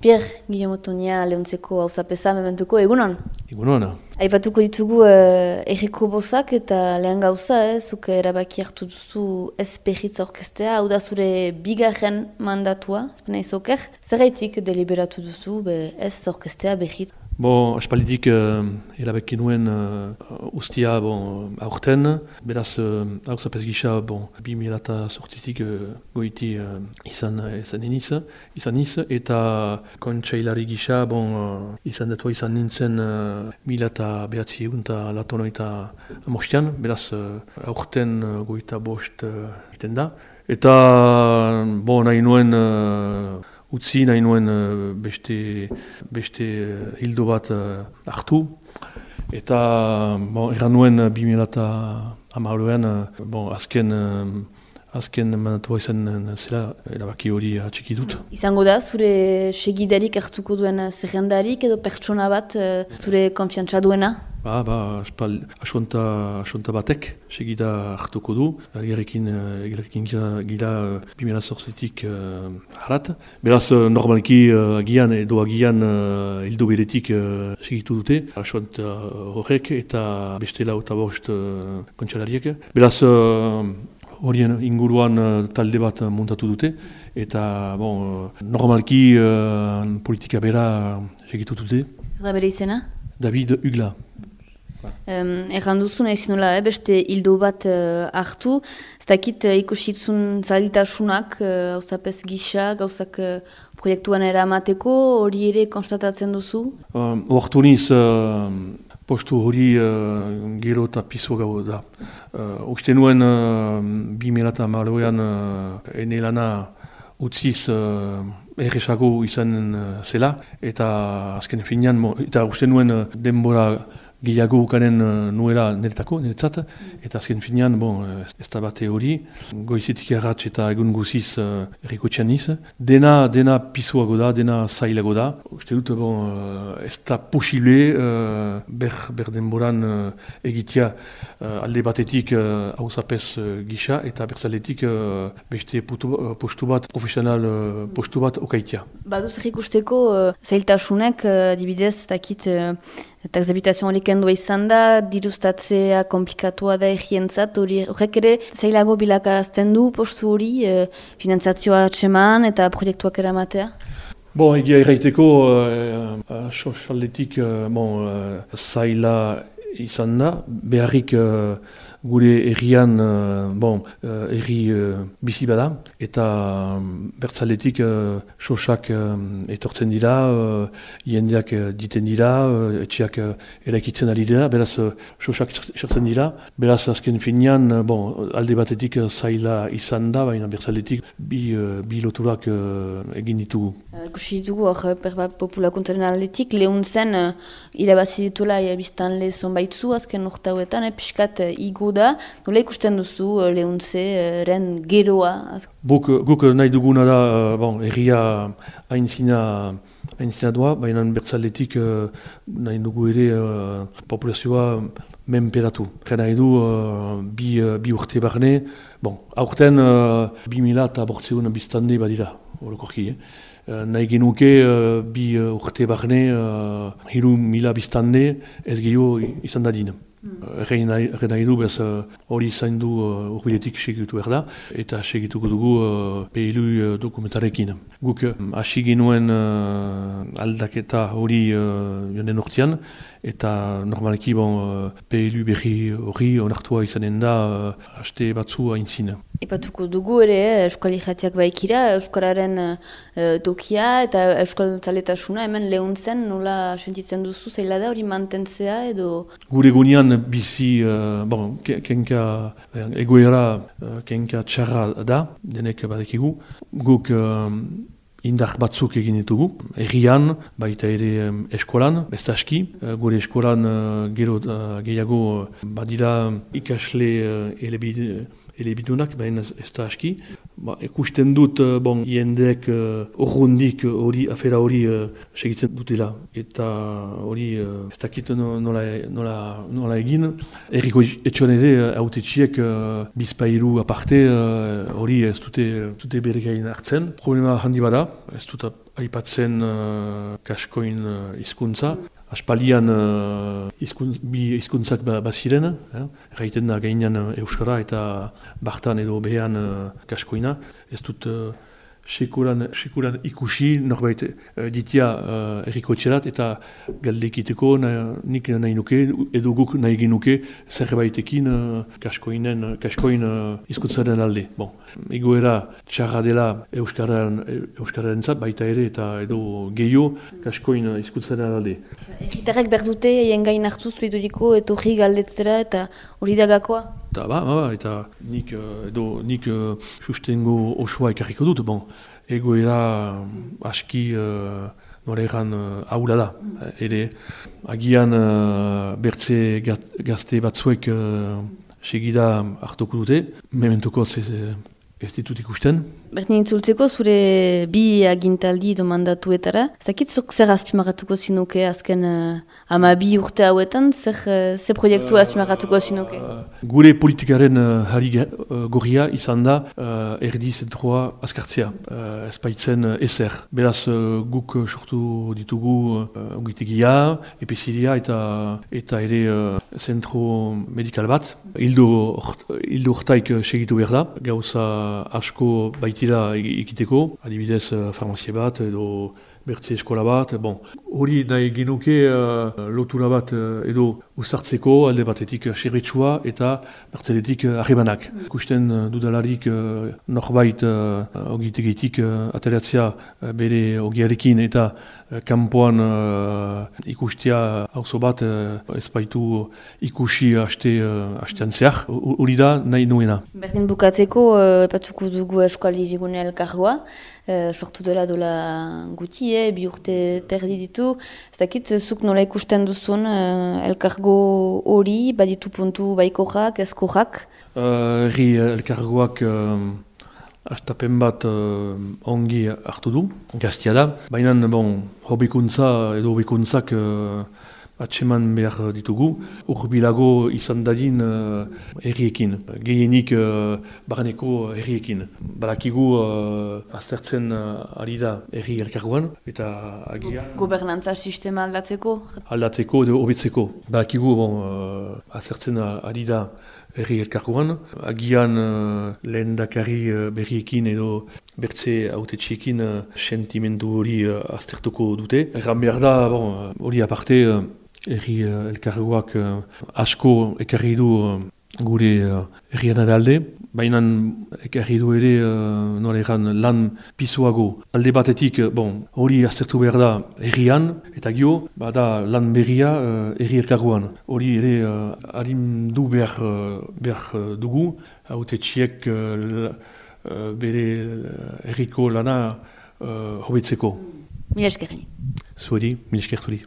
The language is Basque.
Pierre, Guillaume Tonia, lehuntzeko hau zapesa mementuko, egunon? Egunon. Aipatuko ditugu uh, erriko bozak eta lehen gauza, eh, zuke erabaki hartu duzu ez behitza orkestea, hau da zure bigarren mandatua, ezpena izoker, zerraitik deliberatu duzu be ez orkestea behitza? Bo, aspalditik uh, erabaki nuen uh, ustia bon, aurten, beraz uh, hau zapez gisa, bon, bi milata sortizik uh, goiti uh, izan, izan iniz, izan niz, eta kontsailari gisa, bon, uh, izan detua izan nintzen uh, milata behatzi egun eta latonoita mostian, beraz uh, aurten uh, goita bost uh, da. Eta, bon, nahi nuen utzi nahi nuen uh, beste, beste uh, hildo bat uh, hartu. Eta bon, erran nuen uh, 2008an, uh, bon, azken, uh, azken manatua izan zela, erabaki hori atxiki dut. Izango da, zure segidarik hartuko duen zerrendarik edo pertsona bat zure konfiantza duena? Ba, ba, espal, asonta, asonta batek, segida hartuko du, egerekin, egerekin gira, gira bimena zorzetik uh, harat. Beraz, normalki uh, agian edo agian uh, hildo beretik uh, segitu dute, asonta horrek eta beste lau eta bost uh, kontxalariek. Beraz, horien inguruan talde bat montatu dute, eta bon, normalki uh, politika bera segitu dute. Zer bere izena? David Ugla. Um, Erran duzu nahi eh, beste hildo bat uh, hartu, ez dakit uh, ikusitzun zalitasunak, uh, gisa, gauzak uh, proiektuan eramateko, hori ere konstatatzen duzu? Um, Hortu niz, uh, postu hori uh, gero eta piso gau da. Uh, Uste nuen, uh, bi milata maloean, uh, ene lana utziz uh, erresago izan zela, eta azken finean, eta uste nuen uh, denbora gehiago ukanen uh, nuela niretako, niretzat, eta azken finean, bon, ez da bate hori, goizetik erratx eta egun guziz uh, erriko txaniz. Dena, dena pisuago da, dena zailago da. Uste dut, bon, ez da posible uh, ber, ber denboran uh, egitea uh, alde batetik hau uh, uh, gisa, eta berzaletik uh, beste putu, uh, postu bat, profesional uh, postu bat okaitea. Baduz errikusteko uh, zailtasunek, uh, dibidez, dakit, uh, Eta exabitazioa hori kendua izan da, diruztatzea komplikatua da egientzat, horrek ere zailago bilakarazten du postu hori, e, finanzazioa atseman eta proiektuak eramatea? Bon, egia erraiteko, uh, uh, bon, uh, zaila izan da, beharrik gure errian, uh, bon, uh, bizi bada, eta um, bertzaletik sosak etortzen dira, uh, diten dira, uh, etxeak uh, eraikitzen ari dira, beraz sosak txertzen dira, beraz azken finean, bon, alde batetik uh, zaila izan da, baina bertzaletik bi, uh, bi loturak egin ditugu. Kusi ditugu hor, perbat populakuntaren aldetik, lehun zen, uh, irabazi ditula, biztan lehzon baitzu, azken urtauetan, eh, piskat uh, igu da, nola ikusten duzu uh, lehuntze, eren geroa? Buk, guk nahi duguna da, uh, bon, erria hainzina, hainzina doa, baina bertzaletik uh, nahi dugu ere uh, populazioa menperatu. Gena nahi du uh, bi, uh, bi urte barne, bon, aurten bi mila eta bortzeun biztande badira, horokorki, eh? Uh, nahi genuke bi urte barne, uh, hiru mila biztande ez gehiago izan da dina. Erren nahi du, bez hori zain du urbiletik segitu erda, eta segituko dugu uh, PLU dokumentarekin. Guk hasi ginuen aldaketa hori jonen urtean, eta normalki bon, PLU berri hori onartua izanen da uh, haste batzu haintzina. Epatuko dugu ere, Euskal Ijatiak baikira, Euskararen tokia eta Euskal Zaletasuna hemen lehuntzen nola sentitzen duzu zeila da hori mantentzea edo? Gure gunean bizi, uh, bon, kenka egoera, uh, kenka txarra da, denek badekigu. Guk indar batzuk egin ditugu. Errian, baita ere eskolan, besta aski. Uh, gure eskolan uh, gero uh, gehiago badira ikasle uh, elebidunak, baina ez da aski. Ba, ekusten dut, bon, iendek horrondik hori, afera hori segitzen dutela. Eta hori, ez dakit nola, nola, nola egin. Eriko etxoan ere, haute txiek, bizpairu aparte, hori ez dute, dute bere gain hartzen. Problema handi bada, ez dut aipatzen kaskoin hizkuntza. Aspalian uh, izkun, bi izkuntzak ba, baziren, eh? erraiten da gainean Euskara eta Bartan edo behan uh, kaskoina. Ez dut sekuran, sekuran ikusi norbait uh, ditia uh, erriko etxerat eta galdekiteko nik nahi nuke edo guk nahi genuke zerbaitekin uh, kaskoinen, kaskoin uh, izkuntzaren alde. Bon, egoera txarra dela Euskararen, Euskararen zat, baita ere eta edo gehiago kaskoin izkuntzaren alde. Erritarrak berdute egin gain hartu zuriduriko eto galdetzera eta hori dagakoa? Eta ba, ba, eta nik, edo, nik uh, sustengo osoa ekarriko dut, bon, egoera aski uh, nore egan uh, da. ere, agian uh, bertze gazte batzuek uh, segida hartuko dute, mementuko ez ditut ikusten. Berdin intzultzeko zure bi agintaldi do mandatuetara. Zakit zuk zer azpimarratuko zinuke azken uh, ama bi urte hauetan, zer, uh, zer proiektu uh, azpimarratuko zinuke? Uh, gure politikaren uh, hari uh, gorria izan da uh, erdi zentroa azkartzea, uh, ez baitzen uh, ezer. Beraz uh, guk sortu ditugu uh, ongitegia, epezilia eta, eta ere uh, zentro medikal bat. Hildo urtaik segitu behar da, gauza asko baita baitira ikiteko, adibidez uh, farmazia bat edo bertze eskola bat. Bon, hori nahi genuke uh, lotura bat uh, edo ustartzeko alde batetik uh, xerritsua eta bertzeletik uh, arribanak. Kusten uh, dudalarik uh, norbait uh, ogitegetik uh, ateratzea uh, bere ogiarekin eta uh, kanpoan uh, ikustia hauzo bat uh, ez baitu ikusi haste, uh, hastean zehar. Hori da nahi nuena. Berdin bukatzeko, uh, epatuko dugu eskuali digune elkargoa, uh, sortu dela dola guti, eh, bi urte terdi ditu. Ez dakit, zuk nola ikusten duzun uh, elkargo hori, baditu puntu baikoak, ezkoak? Uh, erri elkargoak uh, astapen bat uh, ongi hartu du, gaztia da. Baina, bon, hobikuntza edo hobikuntzak uh, atseman behar ditugu, urbilago izan dadin uh, erriekin, gehienik uh, barneko erriekin. Balakigu uh, aztertzen uh, ari da erri elkarguan, eta agian... Gobernantza sistema aldatzeko? Aldatzeko edo hobetzeko. Balakigu bon, uh, aztertzen ari da erri elkarguan, agian uh, lehen dakari uh, berriekin edo bertze haute txekin uh, sentimendu hori uh, aztertuko dute. Erran behar da, bon, hori aparte, uh, erri uh, elkargoak uh, asko ekarri du uh, gure uh, alde, baina ekarri du ere uh, nola lan pizuago alde batetik, bon, hori aztertu behar da errian, eta gio, bada lan berria uh, erri elkargoan. Hori ere uh, harin du behar, uh, behar dugu, haute txiek uh, bere erriko lana uh, hobetzeko. Mila eskerri. Zuedi, mila eskerturi.